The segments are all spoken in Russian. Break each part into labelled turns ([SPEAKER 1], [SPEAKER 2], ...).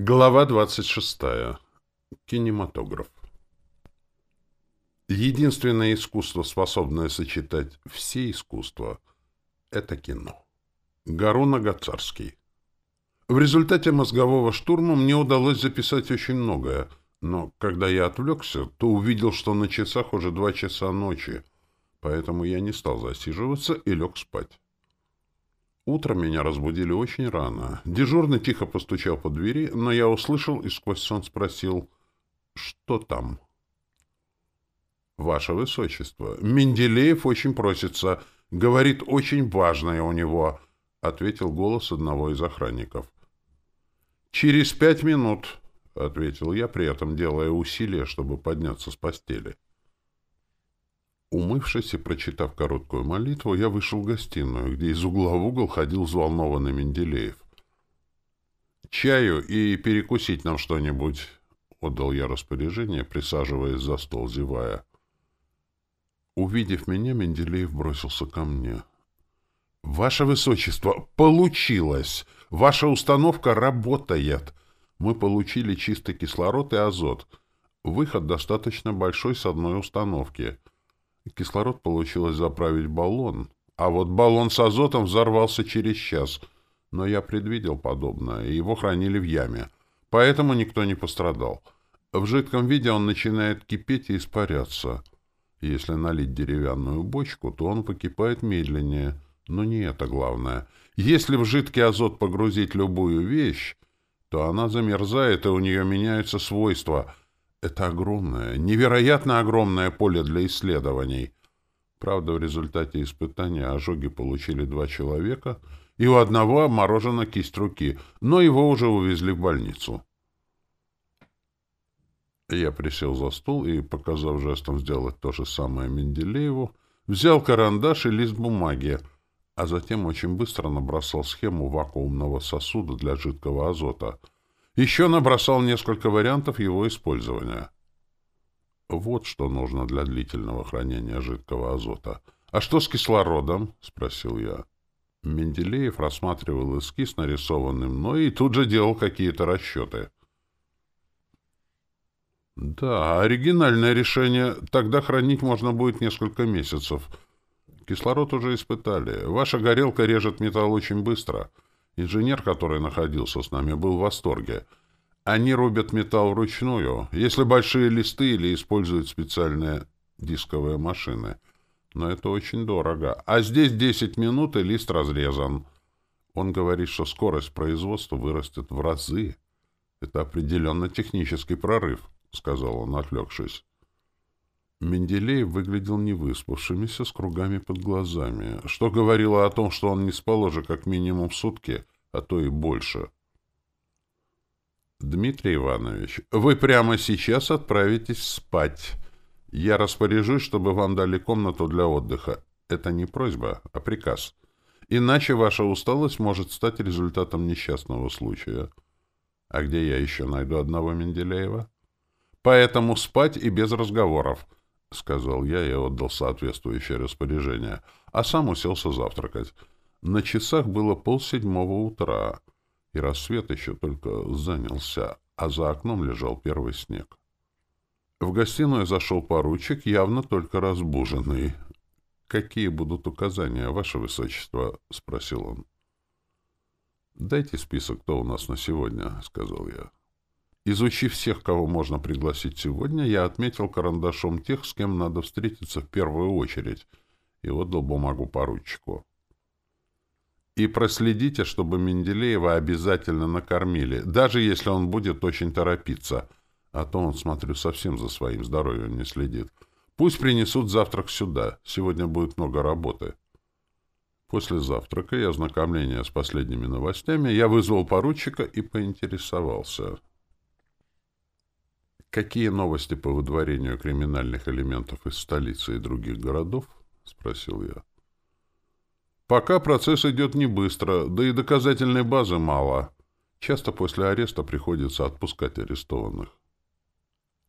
[SPEAKER 1] Глава 26. Кинематограф. Единственное искусство, способное сочетать все искусства, это кино. Гаруна Гацарский. В результате мозгового штурма мне удалось записать очень многое, но когда я отвлекся, то увидел, что на часах уже два часа ночи, поэтому я не стал засиживаться и лег спать. Утром меня разбудили очень рано. Дежурный тихо постучал по двери, но я услышал и сквозь сон спросил «Что там?» «Ваше Высочество, Менделеев очень просится. Говорит, очень важное у него», — ответил голос одного из охранников. «Через пять минут», — ответил я, при этом делая усилие, чтобы подняться с постели. Умывшись и прочитав короткую молитву, я вышел в гостиную, где из угла в угол ходил взволнованный Менделеев. «Чаю и перекусить нам что-нибудь», — отдал я распоряжение, присаживаясь за стол, зевая. Увидев меня, Менделеев бросился ко мне. «Ваше Высочество, получилось! Ваша установка работает! Мы получили чистый кислород и азот. Выход достаточно большой с одной установки». Кислород получилось заправить баллон, а вот баллон с азотом взорвался через час. Но я предвидел подобное, и его хранили в яме. Поэтому никто не пострадал. В жидком виде он начинает кипеть и испаряться. Если налить деревянную бочку, то он покипает медленнее. Но не это главное. Если в жидкий азот погрузить любую вещь, то она замерзает, и у нее меняются свойства — это огромное, невероятно огромное поле для исследований. Правда, в результате испытания ожоги получили два человека, и у одного обморожена кисть руки, но его уже увезли в больницу. Я присел за стул и, показав жестом сделать то же самое Менделееву, взял карандаш и лист бумаги, а затем очень быстро набросал схему вакуумного сосуда для жидкого азота — еще набросал несколько вариантов его использования. «Вот что нужно для длительного хранения жидкого азота. А что с кислородом?» — спросил я. Менделеев рассматривал эскиз, нарисованный мной, и тут же делал какие-то расчеты. «Да, оригинальное решение. Тогда хранить можно будет несколько месяцев. Кислород уже испытали. Ваша горелка режет металл очень быстро». Инженер, который находился с нами, был в восторге. Они рубят металл вручную, если большие листы или используют специальные дисковые машины. Но это очень дорого. А здесь 10 минут, и лист разрезан. Он говорит, что скорость производства вырастет в разы. Это определенно технический прорыв, — сказал он, отвлекшись. Менделеев выглядел невыспавшимися с кругами под глазами, что говорило о том, что он не спал уже как минимум сутки, а то и больше. «Дмитрий Иванович, вы прямо сейчас отправитесь спать. Я распоряжусь, чтобы вам дали комнату для отдыха. Это не просьба, а приказ. Иначе ваша усталость может стать результатом несчастного случая. А где я еще найду одного Менделеева? Поэтому спать и без разговоров» сказал я и отдал соответствующее распоряжение, а сам уселся завтракать. На часах было полседьмого утра, и рассвет еще только занялся, а за окном лежал первый снег. В гостиную зашел поручик, явно только разбуженный. «Какие будут указания, Ваше Высочество?» — спросил он. «Дайте список, кто у нас на сегодня», — сказал я. Изучив всех, кого можно пригласить сегодня, я отметил карандашом тех, с кем надо встретиться в первую очередь, и отдал бумагу поручику. И проследите, чтобы Менделеева обязательно накормили, даже если он будет очень торопиться, а то он, смотрю, совсем за своим здоровьем не следит. Пусть принесут завтрак сюда, сегодня будет много работы. После завтрака и ознакомления с последними новостями я вызвал поручика и поинтересовался — «Какие новости по выдворению криминальных элементов из столицы и других городов?» — спросил я. «Пока процесс идет не быстро, да и доказательной базы мало. Часто после ареста приходится отпускать арестованных».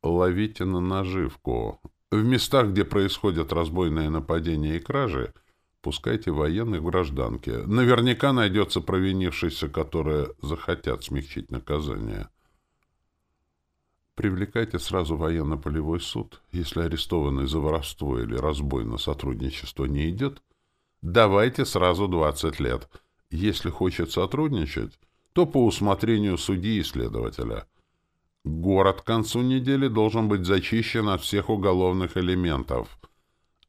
[SPEAKER 1] «Ловите на наживку. В местах, где происходят разбойные нападения и кражи, пускайте военных в гражданке. Наверняка найдется провинившиеся, которые захотят смягчить наказание». Привлекайте сразу военно-полевой суд. Если арестованный за воровство или разбой на сотрудничество не идет, давайте сразу 20 лет. Если хочет сотрудничать, то по усмотрению судьи и следователя. Город к концу недели должен быть зачищен от всех уголовных элементов.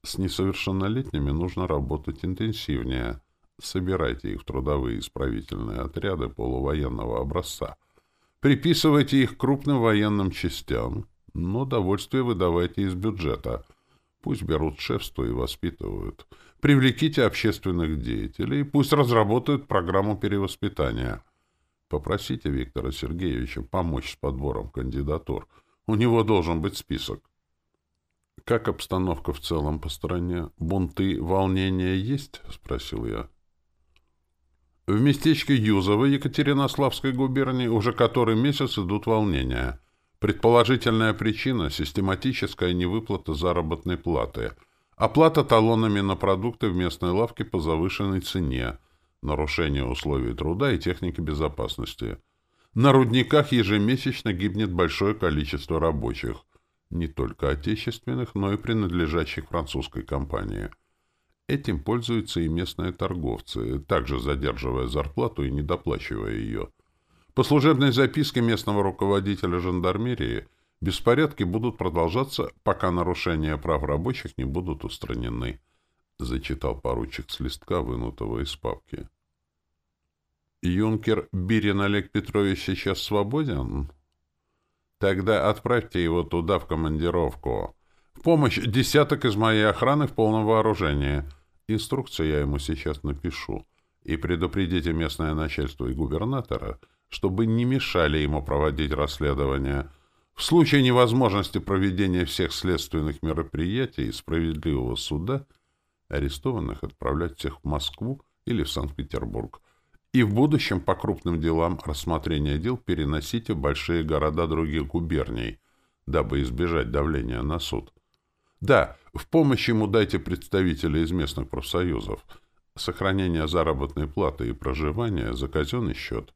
[SPEAKER 1] С несовершеннолетними нужно работать интенсивнее. Собирайте их в трудовые исправительные отряды полувоенного образца – приписывайте их крупным военным частям, но довольствие выдавайте из бюджета. Пусть берут шефство и воспитывают. Привлеките общественных деятелей, пусть разработают программу перевоспитания. Попросите Виктора Сергеевича помочь с подбором кандидатур. У него должен быть список. Как обстановка в целом по стране? Бунты, волнения есть? — спросил я. В местечке Юзово Екатеринославской губернии уже который месяц идут волнения. Предположительная причина – систематическая невыплата заработной платы, оплата талонами на продукты в местной лавке по завышенной цене, нарушение условий труда и техники безопасности. На рудниках ежемесячно гибнет большое количество рабочих, не только отечественных, но и принадлежащих французской компании – Этим пользуются и местные торговцы, также задерживая зарплату и недоплачивая ее. По служебной записке местного руководителя жандармерии беспорядки будут продолжаться, пока нарушения прав рабочих не будут устранены, зачитал поручик с листка, вынутого из папки. «Юнкер Бирин Олег Петрович сейчас свободен?» «Тогда отправьте его туда, в командировку. В помощь десяток из моей охраны в полном вооружении инструкцию я ему сейчас напишу. И предупредите местное начальство и губернатора, чтобы не мешали ему проводить расследование. В случае невозможности проведения всех следственных мероприятий и справедливого суда арестованных отправлять всех в Москву или в Санкт-Петербург. И в будущем по крупным делам рассмотрение дел переносите в большие города других губерний, дабы избежать давления на суд. Да, в помощь ему дайте представителя из местных профсоюзов. Сохранение заработной платы и проживания за казенный счет.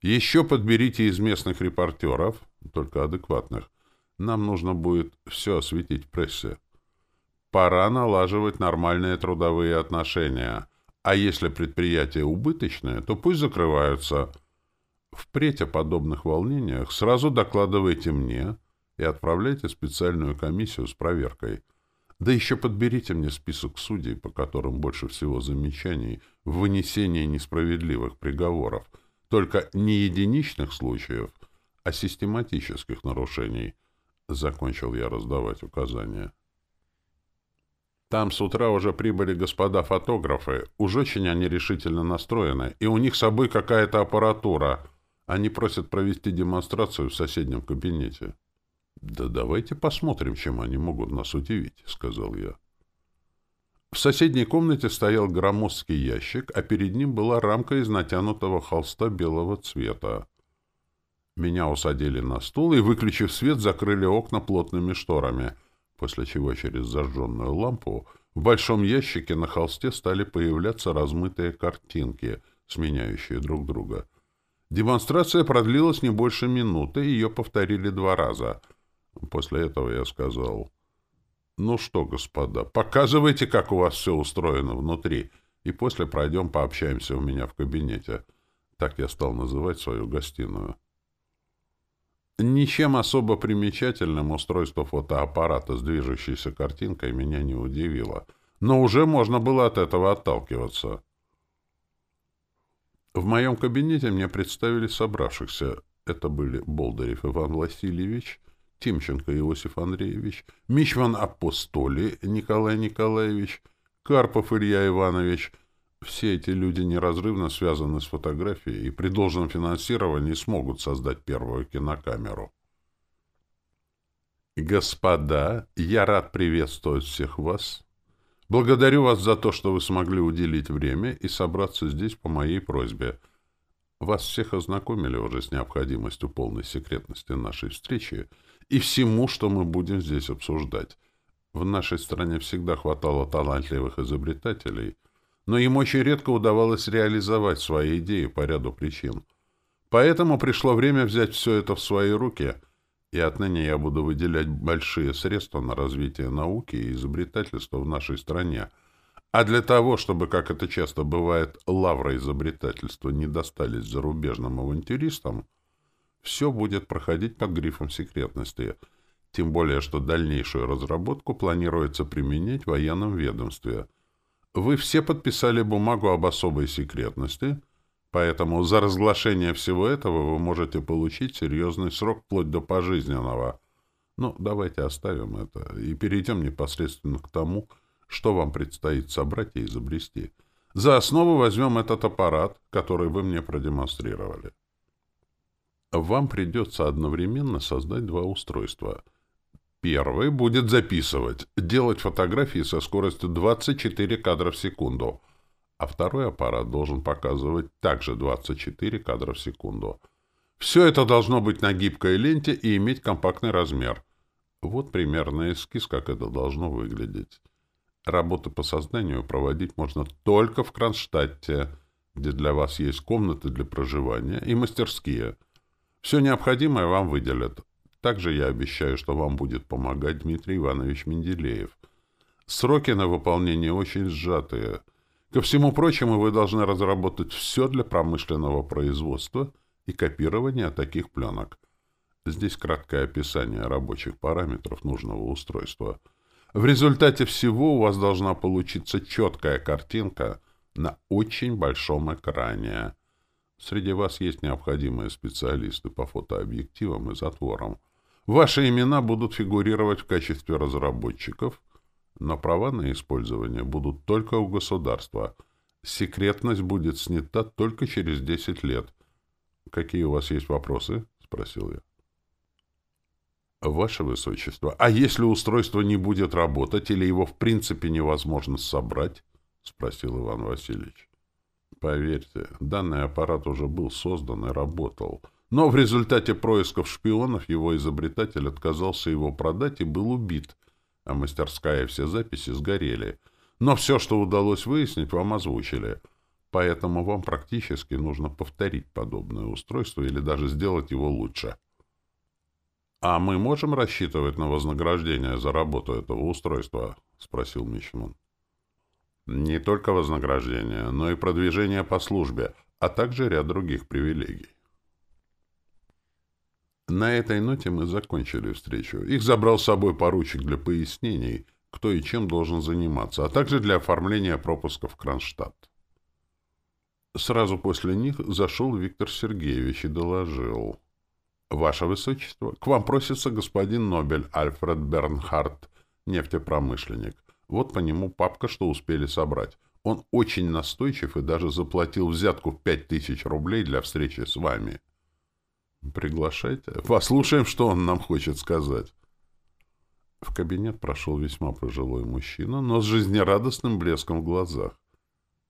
[SPEAKER 1] Еще подберите из местных репортеров, только адекватных. Нам нужно будет все осветить в прессе. Пора налаживать нормальные трудовые отношения. А если предприятие убыточное, то пусть закрываются. Впредь о подобных волнениях сразу докладывайте мне и отправляйте специальную комиссию с проверкой – да еще подберите мне список судей, по которым больше всего замечаний в вынесении несправедливых приговоров, только не единичных случаев, а систематических нарушений. Закончил я раздавать указания. Там с утра уже прибыли господа-фотографы. Уж очень они решительно настроены, и у них с собой какая-то аппаратура. Они просят провести демонстрацию в соседнем кабинете. «Да давайте посмотрим, чем они могут нас удивить», — сказал я. В соседней комнате стоял громоздкий ящик, а перед ним была рамка из натянутого холста белого цвета. Меня усадили на стул и, выключив свет, закрыли окна плотными шторами, после чего через зажженную лампу в большом ящике на холсте стали появляться размытые картинки, сменяющие друг друга. Демонстрация продлилась не больше минуты, ее повторили два раза — После этого я сказал, «Ну что, господа, показывайте, как у вас все устроено внутри, и после пройдем пообщаемся у меня в кабинете». Так я стал называть свою гостиную. Ничем особо примечательным устройство фотоаппарата с движущейся картинкой меня не удивило, но уже можно было от этого отталкиваться. В моем кабинете мне представили собравшихся. Это были Болдырев Иван Васильевич — Тимченко Иосиф Андреевич, Мичман Апостоли Николай Николаевич, Карпов Илья Иванович. Все эти люди неразрывно связаны с фотографией и при должном финансировании смогут создать первую кинокамеру. Господа, я рад приветствовать всех вас. Благодарю вас за то, что вы смогли уделить время и собраться здесь по моей просьбе – вас всех ознакомили уже с необходимостью полной секретности нашей встречи и всему, что мы будем здесь обсуждать. В нашей стране всегда хватало талантливых изобретателей, но им очень редко удавалось реализовать свои идеи по ряду причин. Поэтому пришло время взять все это в свои руки, и отныне я буду выделять большие средства на развитие науки и изобретательства в нашей стране – а для того, чтобы, как это часто бывает, лавры изобретательства не достались зарубежным авантюристам, все будет проходить под грифом секретности, тем более, что дальнейшую разработку планируется применять в военном ведомстве. Вы все подписали бумагу об особой секретности, поэтому за разглашение всего этого вы можете получить серьезный срок вплоть до пожизненного. Но давайте оставим это и перейдем непосредственно к тому, что что вам предстоит собрать и изобрести. За основу возьмем этот аппарат, который вы мне продемонстрировали. Вам придется одновременно создать два устройства. Первый будет записывать, делать фотографии со скоростью 24 кадра в секунду, а второй аппарат должен показывать также 24 кадра в секунду. Все это должно быть на гибкой ленте и иметь компактный размер. Вот примерный эскиз, как это должно выглядеть. Работы по созданию проводить можно только в Кронштадте, где для вас есть комнаты для проживания и мастерские. Все необходимое вам выделят. Также я обещаю, что вам будет помогать Дмитрий Иванович Менделеев. Сроки на выполнение очень сжатые. Ко всему прочему, вы должны разработать все для промышленного производства и копирования таких пленок. Здесь краткое описание рабочих параметров нужного устройства – в результате всего у вас должна получиться четкая картинка на очень большом экране. Среди вас есть необходимые специалисты по фотообъективам и затворам. Ваши имена будут фигурировать в качестве разработчиков, но права на использование будут только у государства. Секретность будет снята только через 10 лет. «Какие у вас есть вопросы?» — спросил я. Ваше Высочество, а если устройство не будет работать или его в принципе невозможно собрать? — спросил Иван Васильевич. — Поверьте, данный аппарат уже был создан и работал. Но в результате происков шпионов его изобретатель отказался его продать и был убит, а мастерская и все записи сгорели. Но все, что удалось выяснить, вам озвучили. Поэтому вам практически нужно повторить подобное устройство или даже сделать его лучше. — «А мы можем рассчитывать на вознаграждение за работу этого устройства?» — спросил Мичман. «Не только вознаграждение, но и продвижение по службе, а также ряд других привилегий». На этой ноте мы закончили встречу. Их забрал с собой поручик для пояснений, кто и чем должен заниматься, а также для оформления пропуска в Кронштадт. Сразу после них зашел Виктор Сергеевич и доложил — Ваше Высочество, к вам просится господин Нобель Альфред Бернхард, нефтепромышленник. Вот по нему папка, что успели собрать. Он очень настойчив и даже заплатил взятку в пять тысяч рублей для встречи с вами. Приглашайте. Послушаем, что он нам хочет сказать. В кабинет прошел весьма пожилой мужчина, но с жизнерадостным блеском в глазах.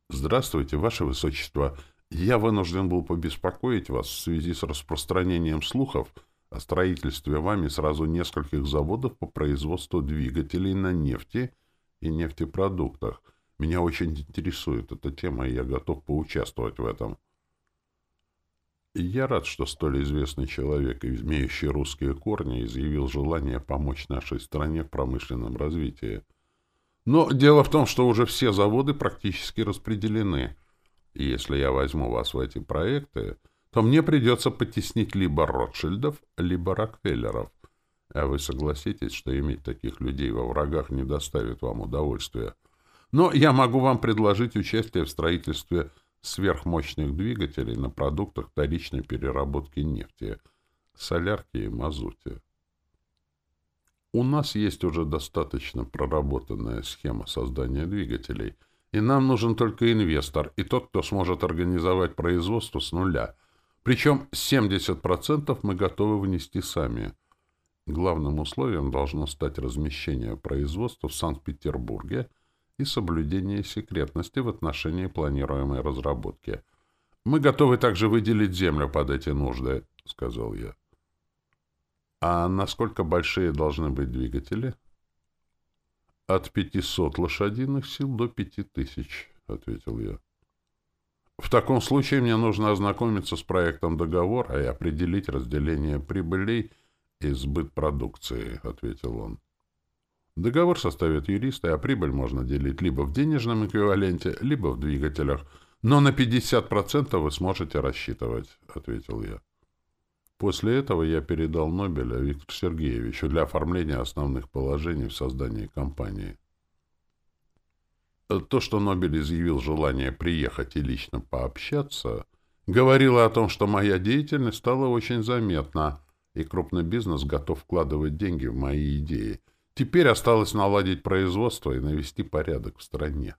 [SPEAKER 1] «Здравствуйте, Ваше Высочество!» Я вынужден был побеспокоить вас в связи с распространением слухов о строительстве вами сразу нескольких заводов по производству двигателей на нефти и нефтепродуктах. Меня очень интересует эта тема, и я готов поучаствовать в этом. Я рад, что столь известный человек, имеющий русские корни, изъявил желание помочь нашей стране в промышленном развитии. Но дело в том, что уже все заводы практически распределены – и если я возьму вас в эти проекты, то мне придется потеснить либо Ротшильдов, либо Рокфеллеров. А вы согласитесь, что иметь таких людей во врагах не доставит вам удовольствия. Но я могу вам предложить участие в строительстве сверхмощных двигателей на продуктах вторичной переработки нефти, солярки и мазуте. У нас есть уже достаточно проработанная схема создания двигателей — и нам нужен только инвестор и тот, кто сможет организовать производство с нуля. Причем 70% мы готовы внести сами. Главным условием должно стать размещение производства в Санкт-Петербурге и соблюдение секретности в отношении планируемой разработки. Мы готовы также выделить землю под эти нужды, — сказал я. — А насколько большие должны быть двигатели? — «От пятисот лошадиных сил до пяти тысяч», — ответил я. «В таком случае мне нужно ознакомиться с проектом договора и определить разделение прибылей и сбыт продукции», — ответил он. «Договор составит юристы, а прибыль можно делить либо в денежном эквиваленте, либо в двигателях, но на 50% вы сможете рассчитывать», — ответил я. После этого я передал Нобеля а Виктору Сергеевичу для оформления основных положений в создании компании. То, что Нобель изъявил желание приехать и лично пообщаться, говорило о том, что моя деятельность стала очень заметна, и крупный бизнес готов вкладывать деньги в мои идеи. Теперь осталось наладить производство и навести порядок в стране.